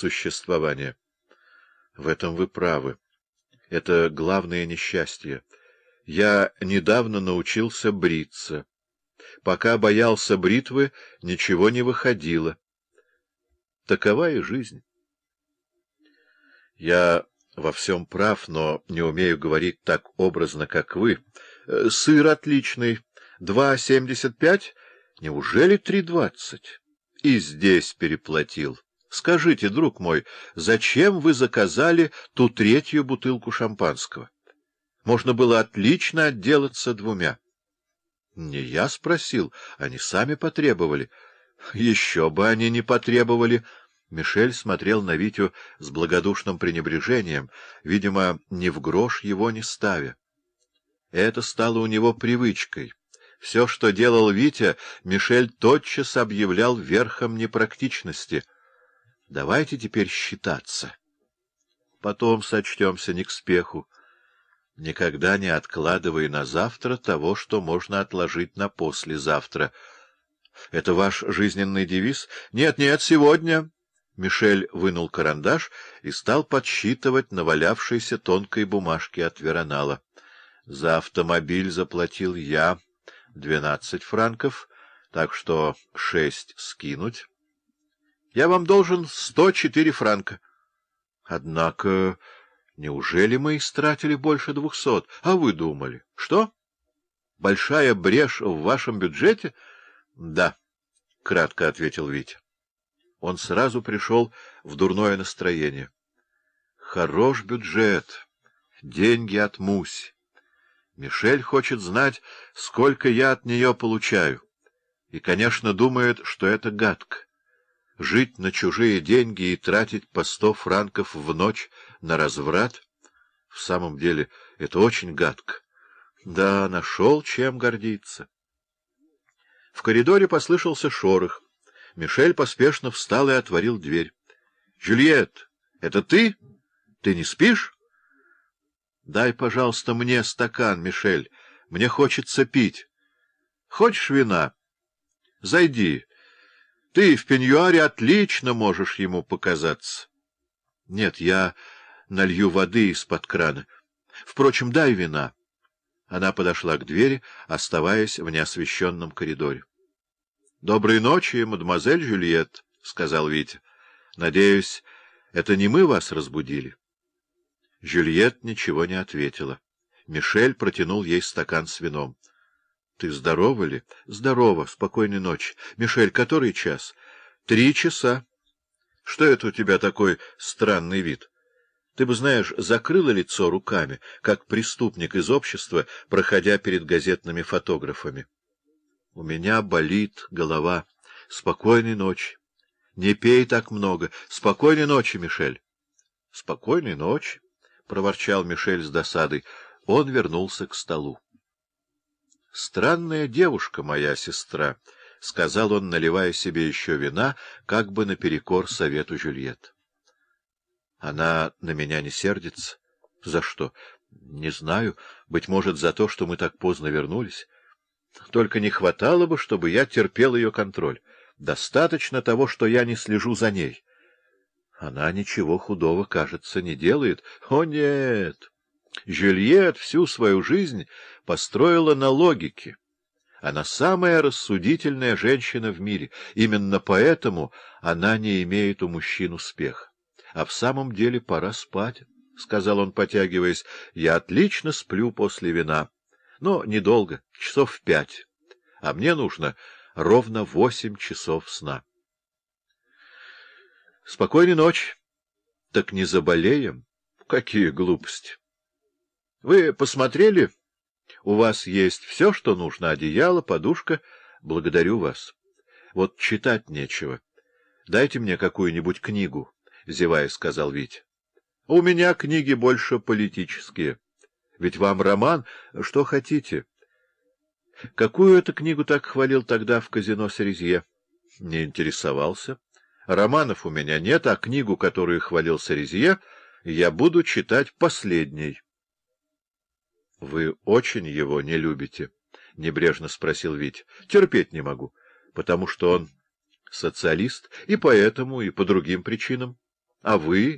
существования. В этом вы правы. Это главное несчастье. Я недавно научился бриться. Пока боялся бритвы, ничего не выходило. Такова и жизнь. Я во всем прав, но не умею говорить так образно, как вы. Э, сыр отличный. Два семьдесят пять? Неужели три двадцать? И здесь переплатил. Скажите, друг мой, зачем вы заказали ту третью бутылку шампанского? Можно было отлично отделаться двумя. Не я спросил, они сами потребовали. Еще бы они не потребовали. Мишель смотрел на Витю с благодушным пренебрежением, видимо, ни в грош его не ставя. Это стало у него привычкой. Все, что делал Витя, Мишель тотчас объявлял верхом непрактичности — Давайте теперь считаться. Потом сочтемся не к спеху. Никогда не откладывай на завтра того, что можно отложить на послезавтра. Это ваш жизненный девиз? Нет, нет, сегодня. Мишель вынул карандаш и стал подсчитывать навалявшейся тонкой бумажки от Веронала. За автомобиль заплатил я двенадцать франков, так что шесть скинуть. Я вам должен сто четыре франка. Однако, неужели мы истратили больше двухсот? А вы думали? Что? Большая брешь в вашем бюджете? Да, — кратко ответил Витя. Он сразу пришел в дурное настроение. Хорош бюджет, деньги от Муси. Мишель хочет знать, сколько я от нее получаю. И, конечно, думает, что это гадко жить на чужие деньги и тратить по сто франков в ночь на разврат? В самом деле, это очень гадко. Да, нашел чем гордиться. В коридоре послышался шорох. Мишель поспешно встал и отворил дверь. — Жюльет, это ты? Ты не спишь? — Дай, пожалуйста, мне стакан, Мишель. Мне хочется пить. — Хочешь вина? — Зайди. Ты в пеньюаре отлично можешь ему показаться. Нет, я налью воды из-под крана. Впрочем, дай вина. Она подошла к двери, оставаясь в неосвещенном коридоре. — Доброй ночи, мадемуазель Жюльет, — сказал Витя. — Надеюсь, это не мы вас разбудили? Жюльет ничего не ответила. Мишель протянул ей стакан с вином. Ты здорова ли? Здорово. Спокойной ночи. Мишель, который час? Три часа. Что это у тебя такой странный вид? Ты бы, знаешь, закрыла лицо руками, как преступник из общества, проходя перед газетными фотографами. У меня болит голова. Спокойной ночи. Не пей так много. Спокойной ночи, Мишель. Спокойной ночи, — проворчал Мишель с досадой. Он вернулся к столу. — Странная девушка моя сестра, — сказал он, наливая себе еще вина, как бы наперекор совету Жюльет. — Она на меня не сердится? — За что? — Не знаю. Быть может, за то, что мы так поздно вернулись. Только не хватало бы, чтобы я терпел ее контроль. Достаточно того, что я не слежу за ней. Она ничего худого, кажется, не делает. О, нет! Жюльет всю свою жизнь построила на логике. Она самая рассудительная женщина в мире. Именно поэтому она не имеет у мужчин успеха. А в самом деле пора спать, — сказал он, потягиваясь. — Я отлично сплю после вина. Но недолго, часов пять. А мне нужно ровно восемь часов сна. — Спокойной ночи. — Так не заболеем? Какие глупости! Вы посмотрели? У вас есть все, что нужно. Одеяло, подушка. Благодарю вас. Вот читать нечего. Дайте мне какую-нибудь книгу, — зевая сказал Витя. У меня книги больше политические. Ведь вам роман, что хотите. Какую это книгу так хвалил тогда в казино Сарезье? Не интересовался. Романов у меня нет, а книгу, которую хвалил Сарезье, я буду читать последней. — Вы очень его не любите? — небрежно спросил Вить. — Терпеть не могу, потому что он социалист, и поэтому, и по другим причинам. А вы?